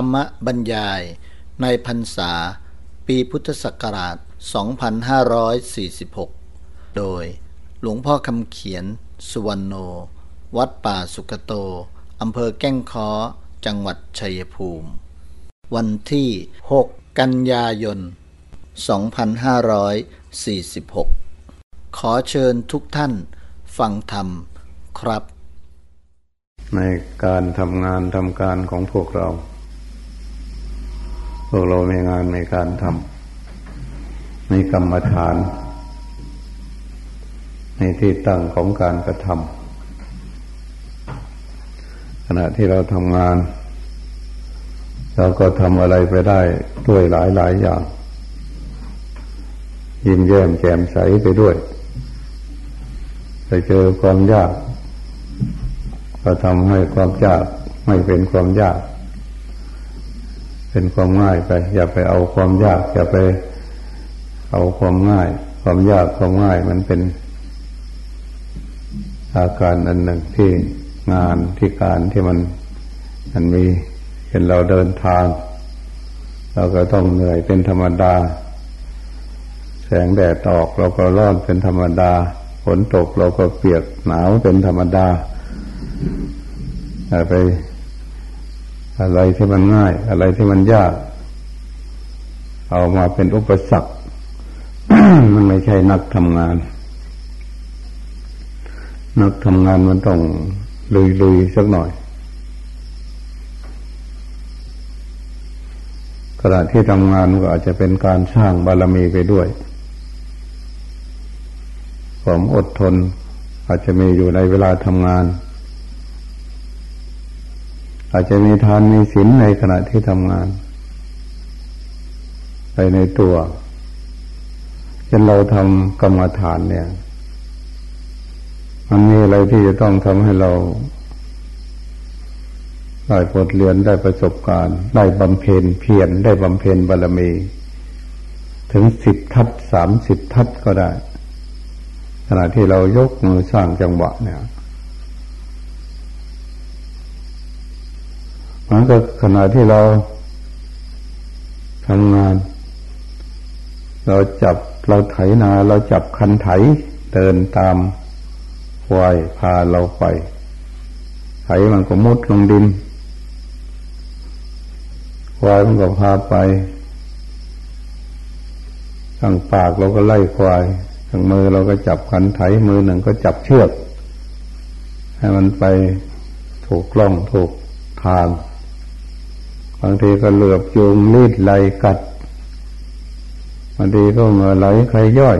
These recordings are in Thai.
รรมบรรยายในพรรษา ปีพุทธศักราช 2546 โดยหลวงพ่อคำเขียน สุวรรณโน วัดป่าสุกโต อำเภอแก้งค้อ จังหวัดชัยภูมิ วันที่ 6 กันยายน 2546 ขอเชิญทุกท่านฟังธรรมครับ ในการทำงานทำการของพวกเรา พวกเรามีงานในการทำมีกรรมฐานในที่ตั้งของการกระทำขณะที่เราทำงาน เราก็ทำอะไรไปได้ด้วยหลายหลายอย่าง ยิ้มแย้มแจ่มใสไปด้วยไปเจอความยาก ก็ทำให้ความยากไม่เป็นความยาก เป็นความง่ายไป อย่าไปเอาความยากอย่าไปเอาความง่าย ความยากความง่ายมันเป็น อาการอันหนึ่งที่งานที่การที่มันมันมีเห็นเราเดินทาง เราก็ต้องเหนื่อยเป็นธรรมดา แสงแดดออกเราก็ร้อนเป็นธรรมดาฝนตกเราก็เปียกหนาวเป็นธรรมดาไป อะไรที่มันง่าย อะไรที่มันยาก เอามาเป็นอุปสรรคมันไม่ใช่นักทำงาน นักทำงานมันต้องลุยๆสักหน่อยขณะที่ทำงานก็อาจจะเป็นการสร้างบารมีไปด้วยความอดทน อาจจะมีอยู่ในเวลาทำงาน อาจจะมีทานมีศีลในขณะที่ทำงาน ไปในตัวเช่นเราทำกรรมฐานเนี่ย มันมีอะไรที่จะต้องทำให้เราได้บทเรียนได้ประสบการณ์ ได้บำเพ็ญเพียรได้บำเพ็ญบารมี ถึงสิบทัศสามสิบทัศก็ได้ ขณะที่เรายกมือสร้างจังหวะเนี่ย มันก็ขณะที่เราทำงาน เราจับเราไถนา เราจับคันไถเดินตามควายพาเราไป ไถมันก็มุดลงดินควายมันก็พาไปทางปากเราก็ไล่ควายทางมือเราก็จับคันไถมือหนึ่งก็จับเชือก ให้มันไปถูกกล้องถูกทาง บางทีก็เหลือบจูงลีดไหลกัดบางทีก็เมื่อไหลใครย่อย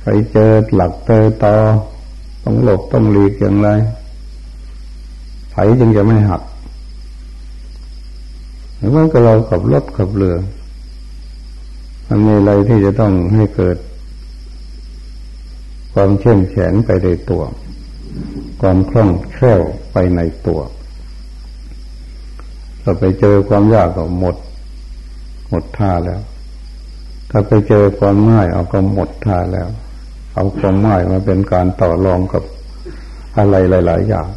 ใครเจอหลักเจอตอต้องหลบต้องหลีกอย่างไรไถจึงจะไม่หักหรือว่าก็เราขับรถขับเรือมันมีอะไรที่จะต้องให้เกิด ความเชื่อมแข็งไปในตัว ความคล่องแคล่วไปในตัว ถ้าไปเจอความยากก็หมด หมดท่าแล้ว ถ้าไปเจอความง่ายเอาก็หมดท่าแล้ว เอาความง่ายมาเป็นการต่อรองกับอะไรหลาย ๆ อย่าง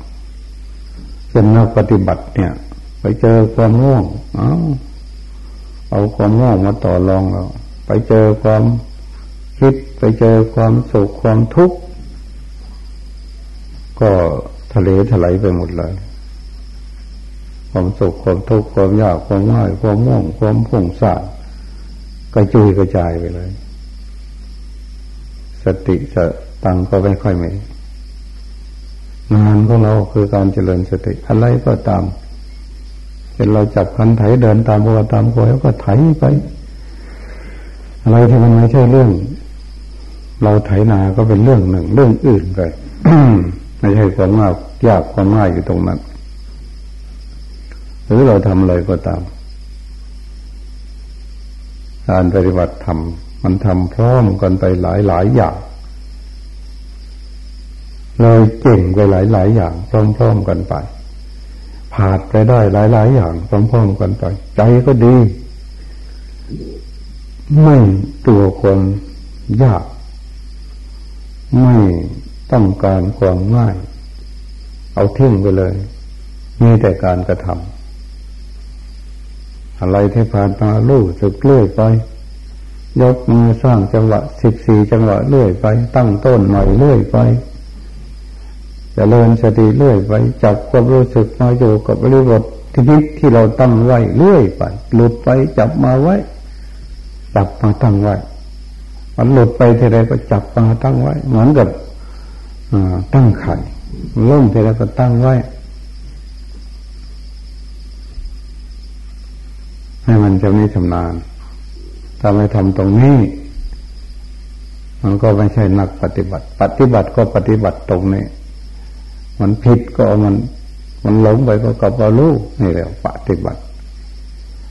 เป็นนักปฏิบัติเนี่ย ไปเจอความง่วงเอาเอาความง่วงมาต่อรองเราไปเจอความคิดไปเจอความสุขความทุกข์ก็ทะเลถลายไปหมดเลย ความสุขความทุกข์ความยากความง่ายความง่วงความผงสานกระจุยกระจายไปเลย สติสตังก็ไม่ค่อยมีงานของเราคือการเจริญสติอะไรก็ตามเป็นเราจับคันไถเดินตามบัวตามกอยก็ไถไป อะไรที่มันไม่ใช่เรื่อง เราไถนาก็เป็นเรื่องหนึ่ง เรื่องอื่นไปไม่ใช่ความง่ายยากความง่ายอยู่ตรงนั้น หรือเราทำอะไรก็ตาม การปฏิบัติธรรมมันทำพร้อมกันไปหลายหลายอย่างเลยเก่งไปหลายหลายอย่างพร้อมๆกันไปผ่านไปได้หลายหลายอย่างพร้อมๆกันไปใจก็ดี ไม่ตัวคนยาก ไม่ต้องการความง่าย เอาทิ้งไปเลย มีแต่การกระทำ อะไรที่ผ่านมาลู่สึกเลื่อยไป ยกมือสร้างจังหวะสิบสี่จังหวะเลื่อยไป ตั้งต้นใหน่เลื่อยไปจเจริญสติเลื่อยไป จับความรู้สึกมาอยู่กับบริบทที่ที่เราตั้งไว้เลื่อยไป หลุดไปจับมาไว้ จับมาตั้งไว้ มันหลุดไปทีไรก็จับมาตั้งไว้ เหมือนกับตั้งไข่ล่มทีไรก็ตั้งไว้ ให้มันจะไม่ชำนาญถ้าไม่ทำตรงนี้ มันก็ไม่ใช่นักปฏิบัติ ปฏิบัติก็ปฏิบัติตรงนี้ มันผิดก็มัน มันหลงไปก็กลับมารู้นี่แหละปฏิบัติ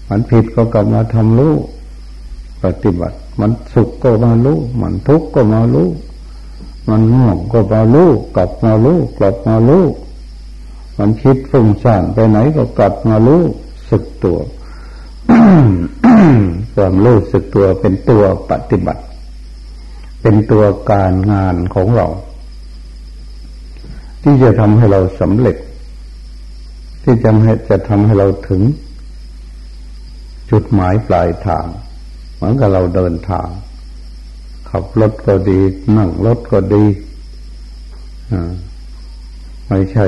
มันผิดก็กลับมาทำรู้ปฏิบัติ มันสุขก็มารู้มันทุกข์ก็มารู้มันง่วงก็มารู้กลับมารู้กลับมารู้มันคิดฟุ้งซ่านไปไหนก็กลับมารู้สึกตัว ความรู้สึกตัวเป็นตัวปฏิบัติ เป็นตัวการงานของเรา ที่จะทำให้เราสำเร็จ ที่จะให้จะทำให้เราถึง จุดหมายปลายทาง เหมือนกับเราเดินทาง ขับรถก็ดี นั่งรถก็ดีไม่ใช่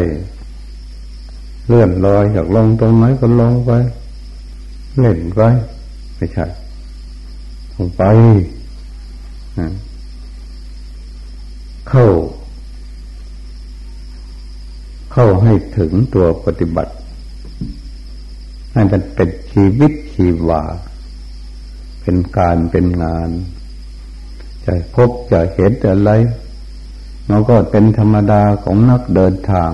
เลื่อนลอยอยากลงตรงไหนก็ลงไป เล่นไปไม่ใช่ลงไปเข้า เข้าให้ถึงตัวปฏิบัติ ให้มันเป็นชีวิตชีวา เป็นการเป็นงาน จะพบจะเห็นอะไรมันก็เป็นธรรมดาของนักเดินทาง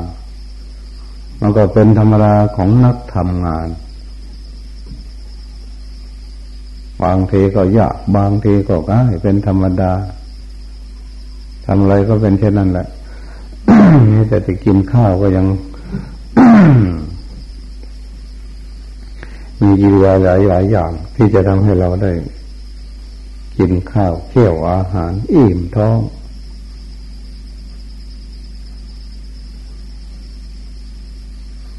มันก็เป็นธรรมดาของนักทำงาน บางทีก็ยากบางทีก็ง่ายเป็นธรรมดาทำอะไรก็เป็นเช่นนั้นแหละแต่จะกินข้าวก็ยัง มีกิริยาหลายหลายอย่าง ที่จะทำให้เราได้ กินข้าวเคี่ยวอาหาร อิ่มท้อง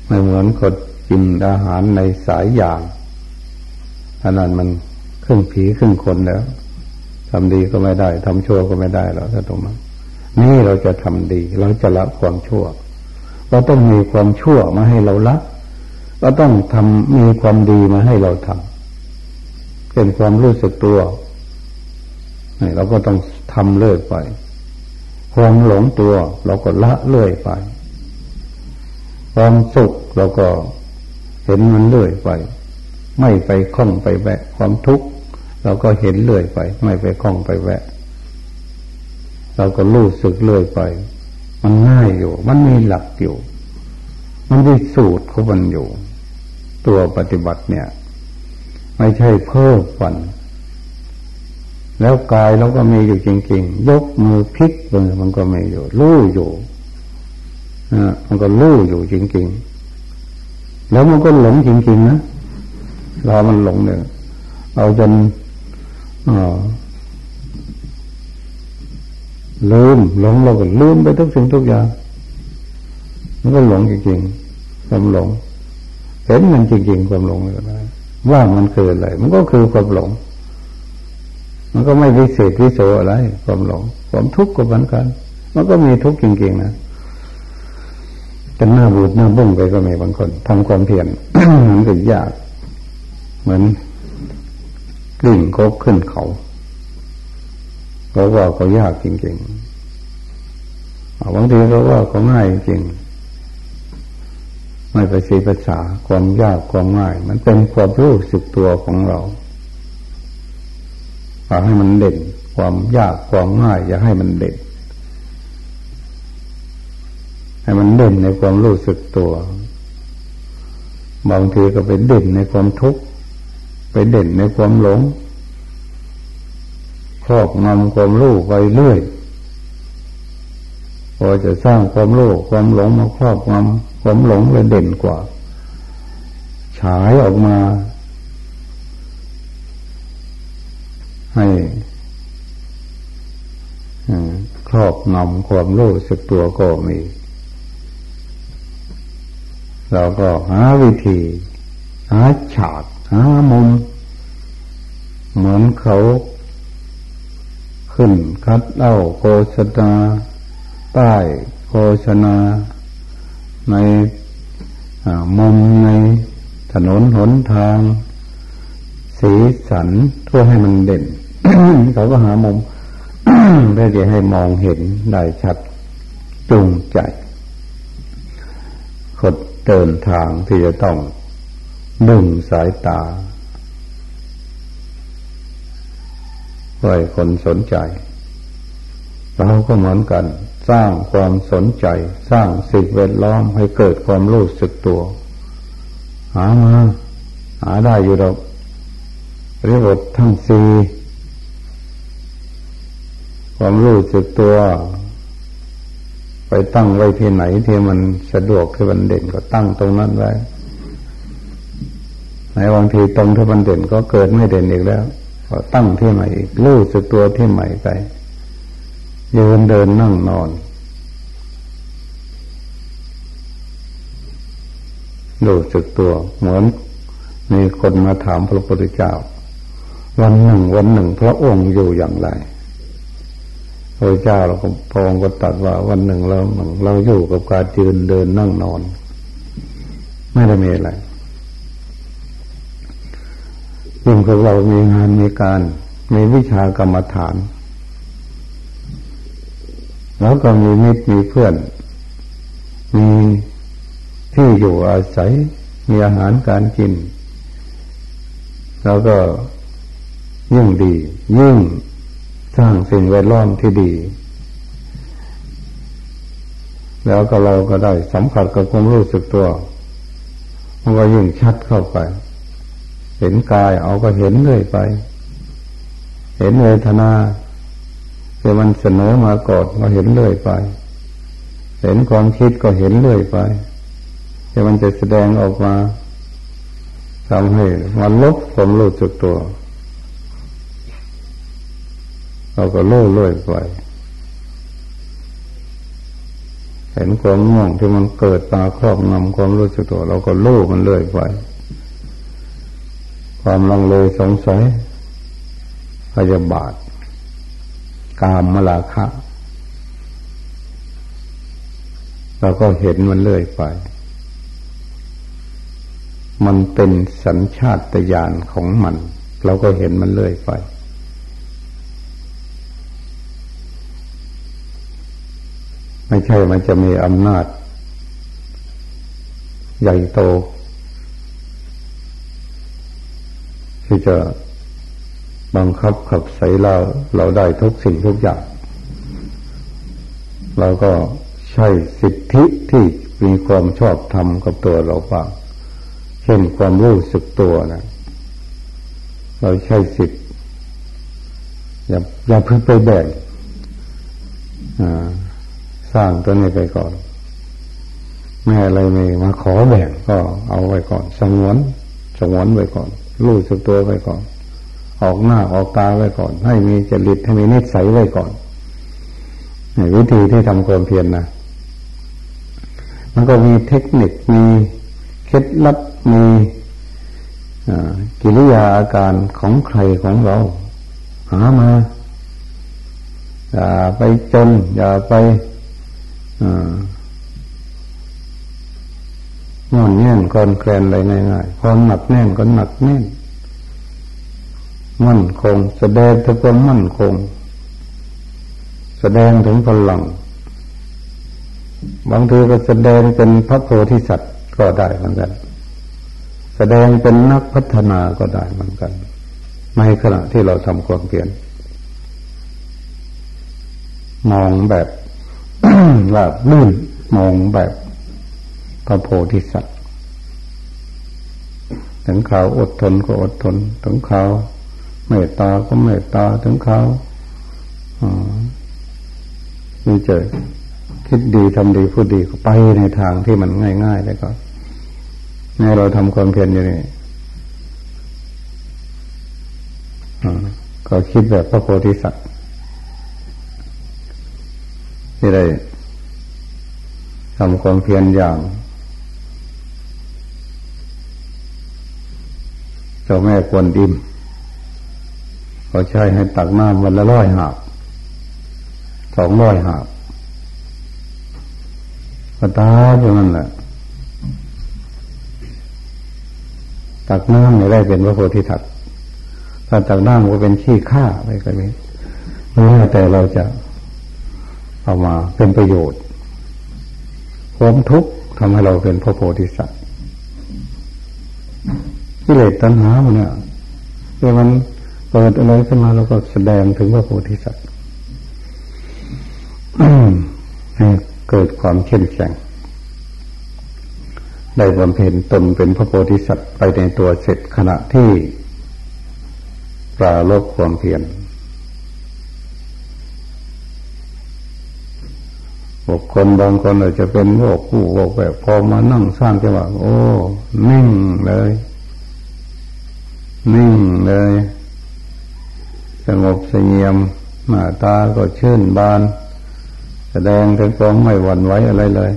ไม่เหมือนคนกินอาหารในสายอย่างอันนั้นมัน ครึ่งผีครึ่งคนแล้วทำดีก็ไม่ได้ทำชั่วก็ไม่ได้แล้วถ้าตรงนั้นนี่เราจะทำดี เราจะละความชั่วเราต้องมีความชั่วมาให้เราละเราต้องทำมีความดีมาให้เราทำเป็นความรู้สึกตัวนี่เราก็ต้องทำเลื่อยไปความหลงตัว เราก็ละเลื่อยไป ความสุขเราก็เห็นมันเลื่อยไป ไม่ไปคล้องไปแบะความทุกข์ เราก็เห็นเลื่อยไป ไม่ไปคล้องไปแวะ เราก็รู้สึกเลื่อยไป มันง่ายอยู่ มันมีหลักอยู่ มันมีสูตรของมันอยู่ ตัวปฏิบัติเนี่ย ไม่ใช่เพิ่มฝัน แล้วกายเราก็มีอยู่จริงๆ ยกมือพลิกมือมันก็มีอยู่รู้อยู่นะมันก็รู้อยู่จริงๆ แล้วมันก็หลงจริงๆนะเรามันหลงเนี่ยเอาจน ลืมหลงเราก็ลืมไปทุกสิ่งทุกอย่างมันก็หลงจริงๆความหลงเห็นมันจริงๆความหลงเลยนะว่ามันคืออะไรมันก็คือความหลง มันก็ไม่วิเศษวิโสอะไร ความหลง ความทุกข์ก็เหมือนกัน มันก็มีทุกข์จริงๆนะแต่หน้าบูดหน้าบุ้งไปก็มีบางคนทำความเพียรมันก็ยาก เหมือน ลิ่งกบขึ้นเขาเพราะว่าเขายากจริงๆบางทีเขาว่าเขาง่ายจริง ไม่ไปสีภาษาความยากความง่าย มันเป็นความรู้สึกตัวของเราอยากให้มันเด่น ความยากความง่าย อย่าให้มันเด่น ให้มันเด่นในความรู้สึกตัว บางทีก็เป็นเด่นในความทุกข์ ไปเด่นในความหลงครอบงำความรู้ไปเรื่อย พอจะสร้างความรู้ความหลงมาครอบงำความหลงเลยเด่นกว่า ฉายออกมา ให้ครอบงำความรู้สึกตัวก็มีเราก็หาวิธี หาฉาก หหามุม เหมือนเขา ขึ้นคัดเล่าโฆษณาป้โฆษณา ในมุมในถนนหนทาง สีสันเพื่อให้มันเด่น เขาก็หามุมเพื่อจะให้มองเห็นได้ชัดจูงใจคดเดินทางที่จะต้อง ดึงสายตาไว้คนสนใจ เราก็เหมือนกัน สร้างความสนใจ สร้างสิ่งแวดล้อมให้เกิดความรู้สึกตัว หามา หาได้อยู่ดอกเรียกว่าทั้งสี่ความรู้สึกตัว ไปตั้งไว้ที่ไหนที่มันสะดวกที่มันเด่นก็ตั้งตรงนั้นไว้ ในบางทีตรงที่มันเด่นก็เกิดไม่เด่นอีกแล้วก็ตั้งที่ใหม่อีกรู้สึกตัวที่ใหม่ไปยืนเดินนั่งนอน รู้สึกตัว เหมือนมีคนมาถามพระพุทธเจ้า วันหนึ่งวันหนึ่ง พระองค์อยู่อย่างไรพระเจ้าเราก็พองก็ตัดว่าวันหนึ่งเราเราอยู่กับการยืนเดินนั่งนอน ไม่ได้มีอะไร ยิ่งพวกเรามีงานมีการมีวิชากรรมฐาน แล้วก็มีมิตรมีเพื่อน มีที่อยู่อาศัย มีอาหารการกิน แล้วก็ยิ่งดี ยิ่งสร้างสิ่งแวดล้อมที่ดี แล้วก็เราก็ได้สัมผัสกับความรู้สึกตัว มันก็ยิ่งชัดเข้าไป ห็นกายเอาก็เห็นเลยไป เห็นเวทนาที่มันเสนอมากอดก็เห็นเลยไป เห็นความคิดก็เห็นเลยไปที่มันจะแสดงออกมาทำให้มันลบความรู้สึกตัว เราก็ลู่เลื่อยไปเห็นความง่วงที่มันเกิดมาครอบงำความรู้สึกตัว เราก็ลู่มันเลื่อยไป ความลังเลสงสัยพยาบาท กามมลาคะเราก็เห็นมันเลื่อยไป มันเป็นสัญชาตญาณของมัน เราก็เห็นมันเลื่อยไป ไม่ใช่มันจะมีอำนาจ ใหญ่โต ที่จะบังคับขับใส่เราเราได้ทุกสิ่งทุกอย่าง เราก็ใช้สิทธิที่มีความชอบธรรมกับตัวเราบ้างเช่นความรู้สึกตัวนะเราใช้สิทธิอย่าอย่าเพิ่งไปแบ่งสร้างตัวนี้ไปก่อน แม่อะไรไม่มาขอแบ่งก็เอาไว้ก่อน สงวน สงวนไว้ก่อน รู้สึกตัวไว้ก่อน ออกหน้าออกตาไว้ก่อน ให้มีจริตให้มีนิสัยไว้ก่อนวิธีที่ทำความเพียรนนะมันก็มีเทคนิคมีเคล็ดลับมีกิริยาอาการของใครของเรา หามาอย่าไปจน อย่าไป งอนแน่นคอนแคลนอะไรง่ายๆความหนักแน่นก็หนักแน่น มั่นคง แสดงถึงความมั่นคง แสดงถึงพลัง บางทีก็แสดงเป็นพระโพธิสัตว์ก็ได้เหมือนกัน แสดงเป็นนักพัฒนาก็ได้เหมือนกัน ในขณะที่เราทำความเพียรมองแบบลาบลื่นมองแบบ พระโพธิสัตว์ถึงเขาอดทนก็อดทน ถึงเขาเมตตาก็เมตตาถึงเขามีเจอคิดดีทำดีพูดดีก็ไปในทางที่มันง่ายๆแล้วก็ใ่เราทำความเพียรอยู่นี่ก็คิดแบบพระโพธิสัตว์ที่ได้ทำความเพียรอย่าง เจ้าแม่กวนดิมเขาใช้ให้ตักน้ำวันละร้อยหาบสองร้อยหาบก็ตาอย่างนั้นแหละตักน้ำไม่ได้เป็นพระโพธิสัตว์ถ้าตักน้ำก็เป็นขี้ข้าอะไปก็ไม่รู้แต่เราจะเอามาเป็นประโยชน์ความทุกข์ทำให้เราเป็นพระโพธิสัตว์ กิเลสตัณหามันเนี่ยเมื่อมันเปิดอะไรขึ้นมาเราก็แสดงถึงพระโพธิสัตว์ให้เกิดความเข้มแข็งได้บำเพ็ญตนเป็นพระโพธิสัตว์ไปในตัวเสร็จขณะที่ปราลบความเพียรบุคคลบางคนอาจจะเป็นโรคผู้โรคแบบพอมานั่งสร้างจังหวะโอ้ นิ่งเลย นิ่งเลย สงบเสงี่ยมหน้าตาก็ชื่นบาน แสดงถึงความไม่หวั่นไหวอะไรเลย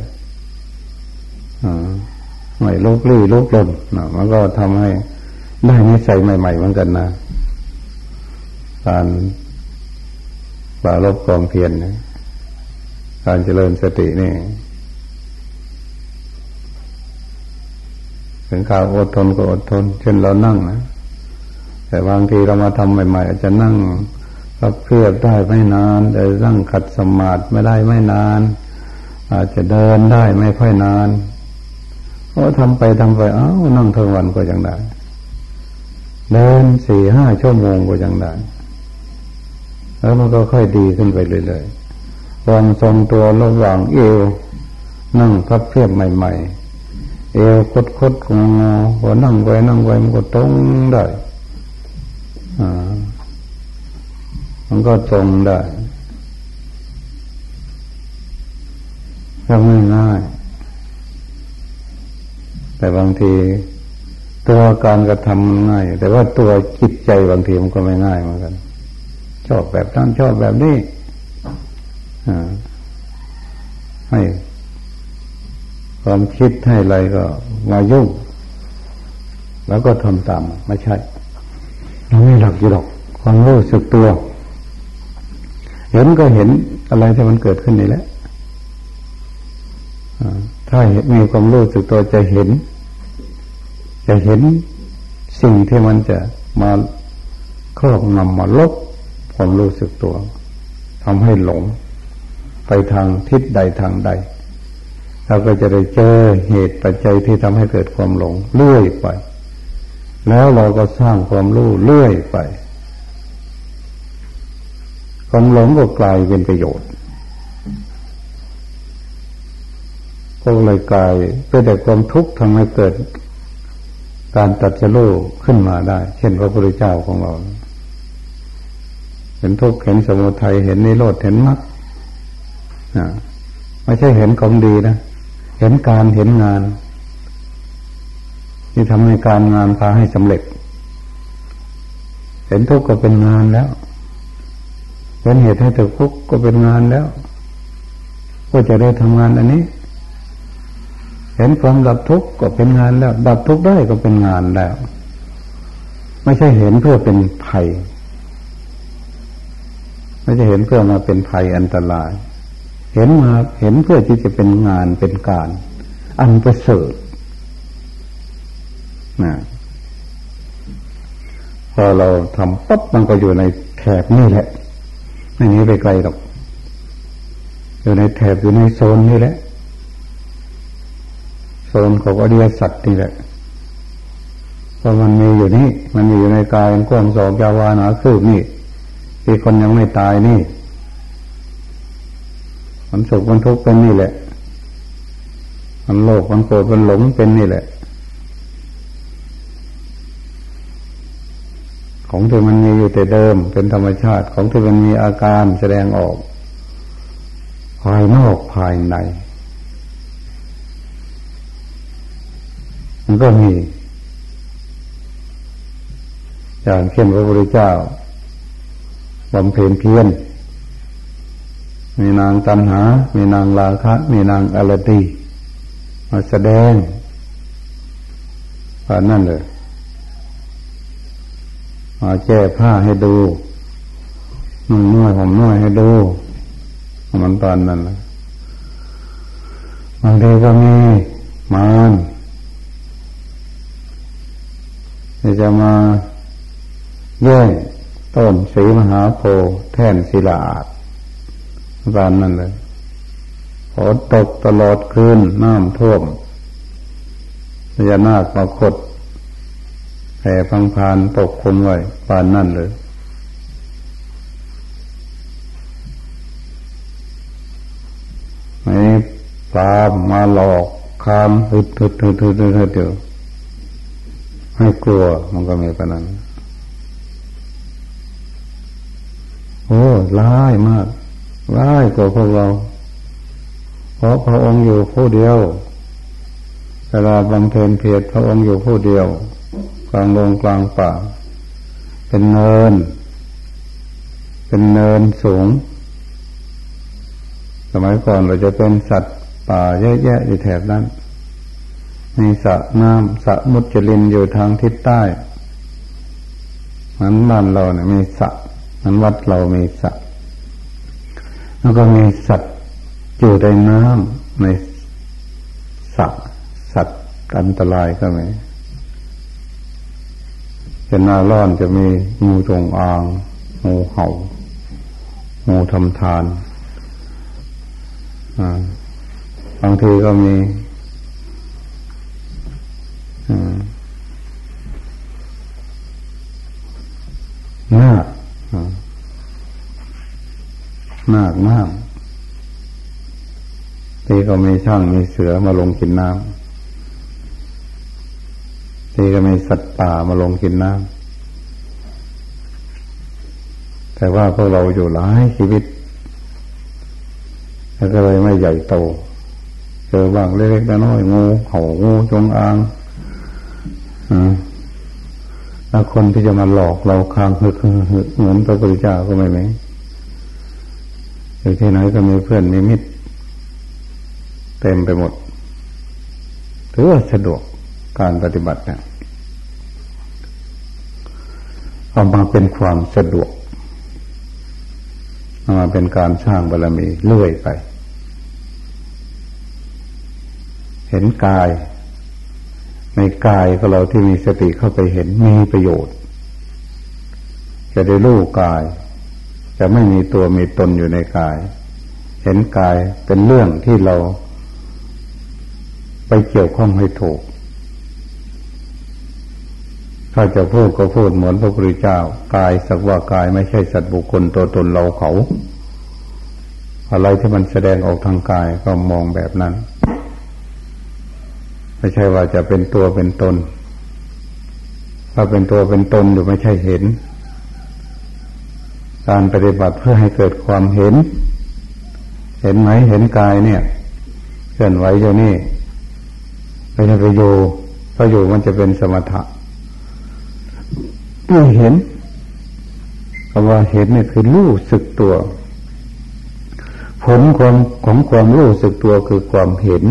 อ่าไม่ลุกลี้ลุกลนนะมันก็ทำให้ได้นิสัยใหม่ ๆ เหมือนกันนะการปราลบความเพียรนะการเจริญสตินี่ถึงข่าวอดทนก็อดทน เช่นเรานั่งนะ แต่บางทีเรามาทำใหม่ๆอาจจะนั่งรับเพียบได้ไม่นาน แต่นั่งขัดสมาธิไม่ได้ไม่นาน อาจจะเดินได้ไม่ค่อยนานพอทำไปทำไปอ้าวนั่งทั้งวันก็ยังได้ เดินสี่ห้าชั่วโมงก็ยังได้ แล้วมันก็ค่อยดีขึ้นไปเรื่อยๆความทรงตัวระหว่างเอว นั่งพับเพียบใหม่ ๆ เอวคดคดงงอพอนั่งไปนั่งไปมันก็ตรงได้ มันก็ตรงได้ทำง่ายแต่บางที ตัวการกระทำง่าย แต่ว่าตัวจิตใจบางทีมันก็ไม่ง่ายเหมือนกัน ชอบแบบนั้นชอบแบบนี้ให้ความคิดให้อะไรก็มายุ่ง แล้วก็ทำตามไม่ใช่ เราไม่หลักอยู่หรอกความรู้สึกตัว เห็นก็เห็นอะไรที่มันเกิดขึ้นนี่แหละถ้ามีความรู้สึกตัวจะเห็น จะเห็นสิ่งที่มันจะมาครอบงำมาลบความรู้สึกตัวทำให้หลง ไปทางทิศใดทางใด เราก็จะได้เจอเหตุปัจจัยที่ทำให้เกิดความหลงเลื่อยไป แล้วเราก็สร้างความรู้เลื่อยไปความหลงก็กลายเป็นประโยชน์ก็เลยกลายเป็นแต่ความทุกข์ทำให้เกิด การตัดจะลูขึ้นมาได้ เช่นพระพุทธเจ้าของเรา เห็นทุกข์เห็นสมุทัยเห็นนิโรธเห็นมรรคไม่ใช่เห็นของดีนะ เห็นการเห็นงาน ที่ทำให้การงานพาให้สำเร็จ เห็นทุกข์ก็เป็นงานแล้วเห็นเหตุให้เกิดทุกข์ก็เป็นงานแล้ว ก็จะได้ทำงานอันนี้ เห็นความดับทุกข์ก็เป็นงานแล้ว ดับทุกข์ได้ก็เป็นงานแล้ว ไม่ใช่เห็นเพื่อเป็นภัยไม่ใช่เห็นเพื่อมาเป็นภัยอันตราย เห็นมาเห็นเพื่อที่จะเป็นงานเป็นการ อันประเสริฐ นะพอเราทำปั๊บมันก็อยู่ในแถบนี่แหละไม่หนีไปไกลหรอกอยู่ในแถบอยู่ในโซนนี่แหละ โซนของอริยสัจนี่แหละเพราะมันมีอยู่นี่มันมีอยู่ในกายกว้างสองยาวานาคืบนี่ที่คนยังไม่ตายนี่มันสุขมันทุกข์เป็นนี่แหละ มันโลภมันโกรธมันหลงเป็นนี่แหละ ของที่มันมีอยู่แต่เดิม เป็นธรรมชาติของที่มันมีอาการแสดงออก ภายนอกภายใน มันก็มีอย่างเช่นพระพุทธเจ้าบำเพ็ญเพียรมีนางตันหา มีนางลาคะ มีนางอรตีมาแสดงว่านั่นเลย มาแก้ผ้าให้ดูนุ่งน้อยผมน้อยให้ดูมันตอนนั้นบางทีก็มีมารจะมาแย่งต้นสีมหาโพธิ์แท่นศิลาอาดตอนนั้นเลยฝนตกตลอดคืนน้ำท่วมพญานาคมาขด ผ่พังพานตกคนไว้ปานนั่นเลยไอ้ปลามาหลอกคามฮึดฮึดฮึดฮึดฮึดเดียวให้กลัวมันก็มีปานนั้น โอ้ร้ายมากร้ายกว่าพวกเรา เพราะพระองค์อยู่ผู้เดียวเวลาบำเพ็ญเพียรพระองค์อยู่ผู้เดียว กลางลงกลางป่า เป็นเนิน เป็นเนินสูง สมัยก่อนเราจะเป็นสัตว์ป่าเยอะแยะอยู่แถบนั้น มีสระน้ำสระมุจลินอยู่ทางทิศใต้มือนบ้านเราเนี่ยมีสระมือนวัดเรามีสระแล้วก็มีสัตว์อยู่ในน้ำในสระสัตว์อันตรายก็มี เป็นหน้าร้อนจะมีงูจงอาง งูเห่า งูทำทานบางทีก็มีนาหน้ามากทีก็มีช่างมีเสือมาลงกินน้ำ ทีก็มีสัตว์ป่ามาลงกินน้ำแต่ว่าพวกเราอยู่หลายชีวิตแล้วก็เลยไม่ใหญ่โต เจอบ้างเล็กๆน้อยงูเห่างูจงอางแล้วคนที่จะมาหลอกเราคางคือเหมือนพระพุทธเจ้าก็ไม่ไหมอยู่ที่ไหนก็มีเพื่อนมีมิตร เต็มไปหมดถือว่าสะดวก การปฏิบัติเนี่ยเอามาเป็นความสะดวกเอามาเป็นการสร้างบารมีเลื่อยไป เห็นกาย ในกายของเราที่มีสติเข้าไปเห็นมีประโยชน์ จะได้รู้กาย จะไม่มีตัวมีตนอยู่ในกาย เห็นกายเป็นเรื่องที่เราไปเกี่ยวข้องให้ถูก ถ้าจะพูดก็พูดเหมือนพระพุทธเจ้ากายสักว่ากายไม่ใช่สัตว์บุคคลตัวตนเราเขา อะไรที่มันแสดงออกทางกายก็มองแบบนั้น ไม่ใช่ว่าจะเป็นตัวเป็นตน ถ้าเป็นตัวเป็นตนอยู่ไม่ใช่เห็น การปฏิบัติเพื่อให้เกิดความเห็น เห็นไหมเห็นกายเนี่ยเคลื่อนไหวอยู่นี่ไม่ใช่ไปอยู่ถ้าอยู่มันจะเป็นสมถะ ไม่เห็นคำว่าเห็นเนี่ยคือรู้สึกตัว ผลความของความรู้สึกตัวคือความเห็น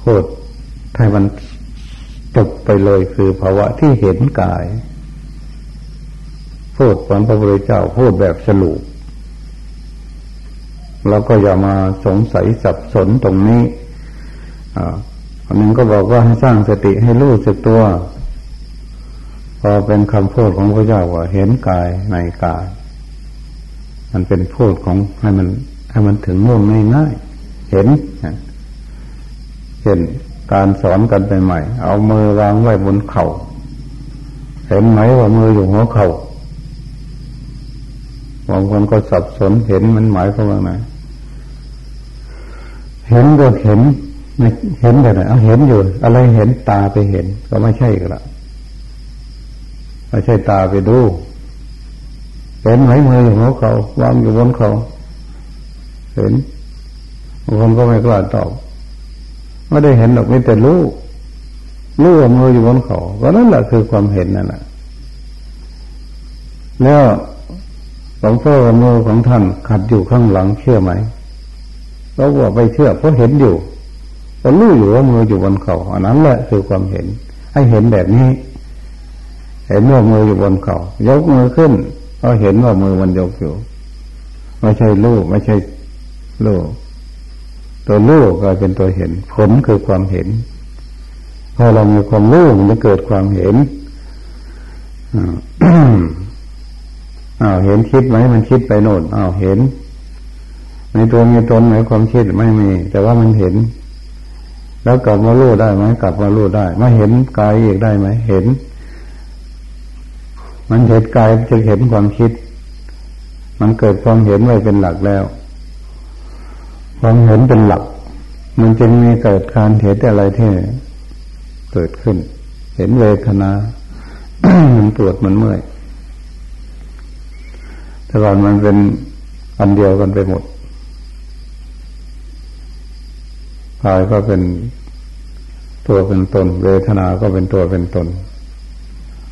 โคตรถ้ามันจบไปเลยคือภาวะที่เห็นกายพูดของพระพุทธเจ้าพูดแบบสรุปแล้วก็อย่ามาสงสัยสับสนตรงนี้อันนึงก็บอกว่าให้สร้างสติให้รู้สึกตัว พอเป็นคำพูดของพระเจ้าว่าเห็นกายในกาย มันเป็นพูดของให้มันให้มันถึงง่วงง่ายๆเห็นเห็นการสอนกันไปใหม่เอามือวางไว้บนเขา่าเห็นไหมว่ามืออยู่หัวเขา่าบางคนก็สับสนเห็นมันหมายความว่าไงเห็นก็เห็นไม่เห็นแต่ไหนเอาเห็นอยู่ อะไรเห็นตาไปเห็น ก็ไม่ใช่กันละ ไม่ใช่ตาไปดูเห็นไหมมืออยู่หัวเขาวางอยู่บนเขา เห็นบางคนก็ไม่กล้าตอบไม่ได้เห็นหรอกไม่แต่รู้รู้ว่ามืออยู่บนเขาก็นั่นแหละคือความเห็นนั่นแหละแล้วหลวงพ่อมือของท่านขัดอยู่ข้างหลังเชื่อไหมเราบอกไปเชื่อเพราะเห็นอยู่ก็รู้อยู่ว่ามืออยู่บนเขาอันนั้นแหละคือความเห็น ให้เห็นแบบนี้ เห็นว่ามืออยู่บนเขายกมือขึ้นก็เห็นว่ามือมันยกอยู่ไม่ใช่ลูกไม่ใช่ลูกตัวลูกก็เป็นตัวเห็น ผลคือความเห็นพอเรามีความรู้มันจะเกิดความเห็นอ้าวเห็นคิดไหมมันคิดไปโน่นอ้าวเห็น ในตัวมีตนไหมความคิดไม่มี แต่ว่ามันเห็น แล้วกลับมารู้ได้ไหมกลับมารู้ได้มาเห็นกายอีกได้ไหมเห็น มันเห็นกายจะเห็นความคิด มันเกิดความเห็นไว้เป็นหลักแล้ว ความเห็นเป็นหลัก มันจึงมีเกิดการเห็นอะไรที่เกิดขึ้น เห็นเวทนา มันปวดมันเมื่อยแต่ก่อนมันเป็นอันเดียวกันไปหมดกายก็เป็นตัวเป็นตน เวทนาก็เป็นตัวเป็นตน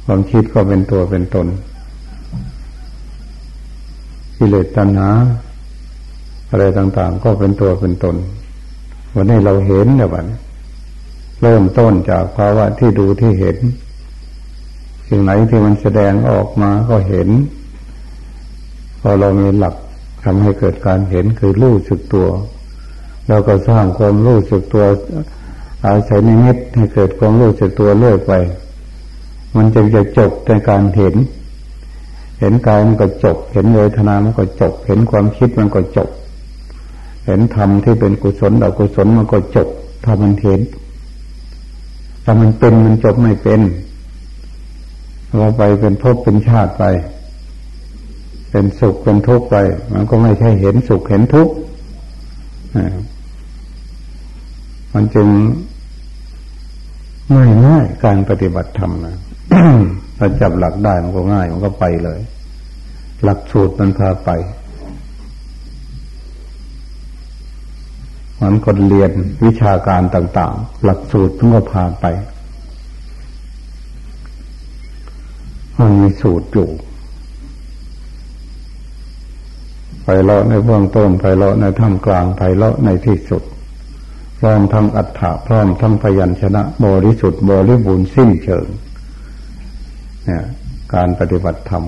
ความคิดก็เป็นตัวเป็นตนกิเลสตัณหา อะไรต่างๆ ก็เป็นตัวเป็นตน วันนี้เราเห็นเนี่ยวันเริ่มต้นจากภาวะที่ดูที่เห็น สิ่งไหนที่มันแสดงออกมาก็เห็น พอเรามีหลักทำให้เกิดการเห็นคือรู้สึกตัวเราก็สร้างความรู้สึกตัว อาศัยนิมิตให้เกิดความรู้สึกตัวเรื่อยไป มันจะจะจบในการเห็น เห็นกายมันก็จบ เห็นเวทนามันก็จบ เห็นความคิดมันก็จบ เห็นธรรมที่เป็นกุศลอกุศลมันก็จบ ถ้ามันเห็นถ้ามันเป็นมันจบไม่เป็นเราไปเป็นภพเป็นชาติไป เป็นสุขเป็นทุกข์ไป มันก็ไม่ใช่เห็นสุขเห็นทุกข์มันจึงไม่ง่ายการปฏิบัติธรรมนะ ถ้าจับหลักได้มันก็ง่าย มันก็ไปเลย หลักสูตรมันพาไปมันคนเรียนวิชาการต่าง ๆ หลักสูตรมันก็พาไปมันมีสูตรอยู่ไพเราะในเบื้องต้นไพเราะในท่ามกลางไพเราะในที่สุดพร้อมทั้งอัฏฐะพร้อมทั้งพยัญชนะ บริสุทธิ์บริบูรณ์สิ้นเชิง การปฏิบัติธรรม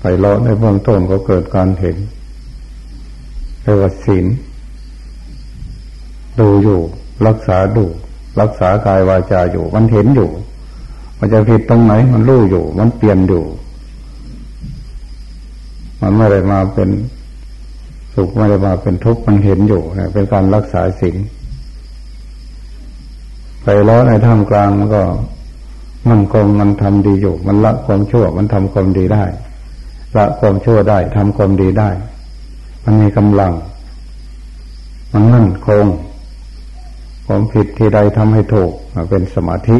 ไปเลาะในเบื้องต้นก็เกิดการเห็นเรียกว่าศีลดูอยู่ รักษาดู รักษากายวาจาอยู่ มันเห็นอยู่ มันจะผิดตรงไหน มันรู้อยู่ มันเปลี่ยนอยู่ มันไม่ได้มาเป็นสุขไม่ได้มาเป็นทุกข์มันเห็นอยู่เป็นการรักษาสิ่ง ไปล้อในท่ามกลางมันก็มันคงมันทำดีอยู่ มันละความชั่ว มันทำความดีได้ ละความชั่วได้ทำความดีได้ มันมีกำลัง มันมั่นคงความผิดที่ใดทำให้ถูกเป็นสมาธิ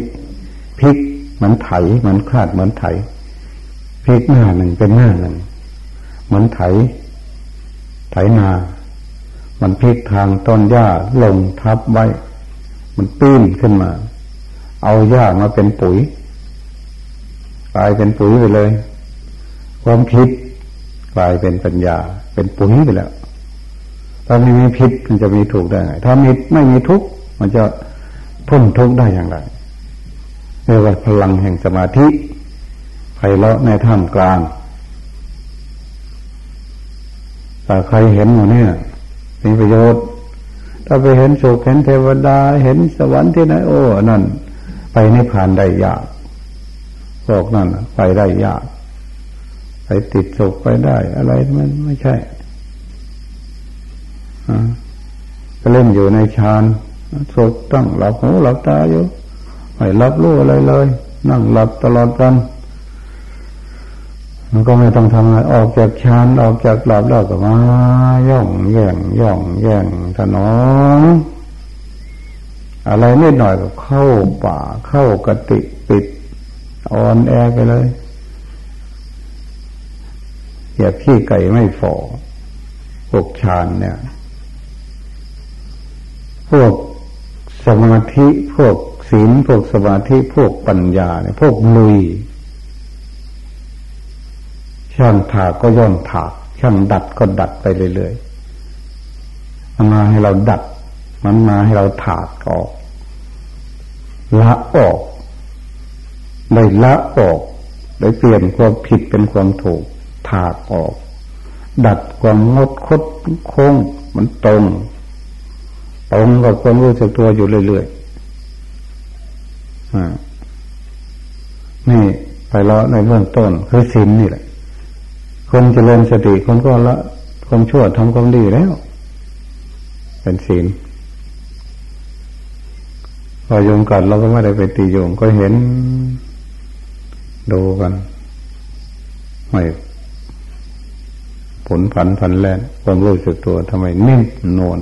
พลิกเหมือนไถเหมือนคลาดเหมือนไถพลิกหน้าหนึ่งเป็นหน้าหนึ่งเหมือนไถ ไถนา มันพลิกทางต้นหญ้าลงทับไว้ มันปีนขึ้นมา เอาหญ้ามาเป็นปุ๋ยกลายเป็นปุ๋ยไปเลย ความคิดกลายเป็นปัญญา เป็นปุ๋ยไปแล้ว ถ้าไม่มีพิษมันจะมีถูกได้ไงถ้ามีไม่มีทุกข์มันจะพ้นทุกข์ได้อย่างไรเรียกว่าพลังแห่งสมาธิไพเราะในท่ามกลางถ้าใครเห็นหมดเนี่ยมีประโยชน์ ถ้าไปเห็นสุขเห็นเทวดา เห็นสวรรค์ที่ไหนโอ้นั่น ไปในิพพานได้ยากพวกนั่นไปได้ยาก ไปติดสุขไปได้ อะไรมันไม่ใช่ก็เล่นอยู่ในฌานสุขตั้งหลับหูหลับตาอยู่ไม่รับรู้อะไรเลย นั่งหลับตลอดวัน มันก็ไม่ต้องทำอะไรออกจากชานออกจากหลับแล้วก็มาย่องแย่งย่องแย่งถนอมอะไรนิดหน่อยก็เข้าป่าเข้ากติปิดอ่อนแอไปเลยอย่าพี่ไก่ไม่ฟอพวกฌานเนี่ย พวกสมาธิพวกศีลพวกสมาธิพวกปัญญาเนี่ยพวกลุย ช่างถากก็ย่อมถากช่างดัดก็ดัดไปเรื่อยๆมันมาให้เราดัด มันมาให้เราถากออก ละออกได้ละออกได้เปลี่ยนความผิดเป็นความถูกถากออก ดัดความงดคดโค้งมันตรงตรงกับความรู้สึกตัวอยู่เรื่อยๆอ่านี่ไปละในเบื้องต้นคือศีลนี่แหละ คนเจริญสติคนก็ละความชั่วทำความดีแล้ว เป็นศีลพอโยงกัดเราก็ไม่ได้ไปตีโยงก็เห็น ดูกัน ไม่ผลผันผันแลนความรู้สึกตัวทำไมนิ่งนวล